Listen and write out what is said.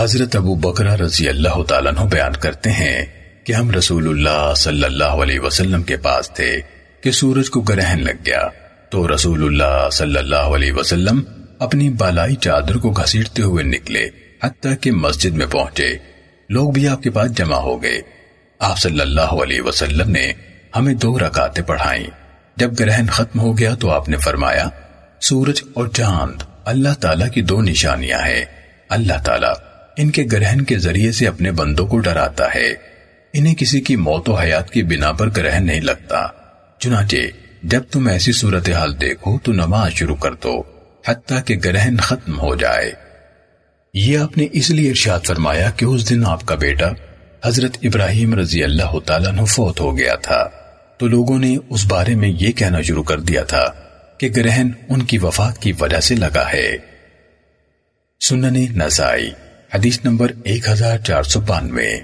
حضرت ابو بکرہ رضی اللہ تعالیٰ عنہ بیان کرتے ہیں کہ ہم رسول اللہ صلی اللہ علیہ وسلم کے پاس تھے کہ سورج کو گرہن لگ گیا۔ تو رسول اللہ صلی اللہ علیہ وسلم اپنی بالائی چادر کو گھسیٹتے ہوئے نکلے، حتیٰ کہ مسجد میں پہنچے۔ لوگ بھی آپ کے پاس جمع ہو گئے۔ آپ صلی اللہ علیہ وسلم نے ہمیں دو رکعتیں پڑھائیں۔ جب گرہن ختم ہو گیا تو آپ نے فرمایا، سورج اور چاند، اللہ تعالیٰ کی دو نشانیاں ہیں۔ اللہ تعالیٰ ان کے گرہن کے ذریعے سے اپنے بندوں کو ڈراتا ہے۔ انہیں کسی کی موت و حیات کی بنا پر گرہن نہیں لگتا۔ چنانچہ، جب تم ایسی صورتحال دیکھو تو نماز شروع کر دو، حتیٰ کہ گرہن ختم ہو جائے۔ یہ آپ نے اس لیے ارشاد فرمایا کہ اس دن آپ کا بیٹا حضرت ابراہیم رضی اللہ تعالیٰ عنہ فوت ہو گیا تھا۔ تو لوگوں نے اس بارے میں یہ کہنا شروع کر دیا تھا کہ گرہن ان کی وفات کی وجہ سے لگا ہے۔ سنن نسائی۔ حدیث نمبر ایک ہزار چار سو بانوے۔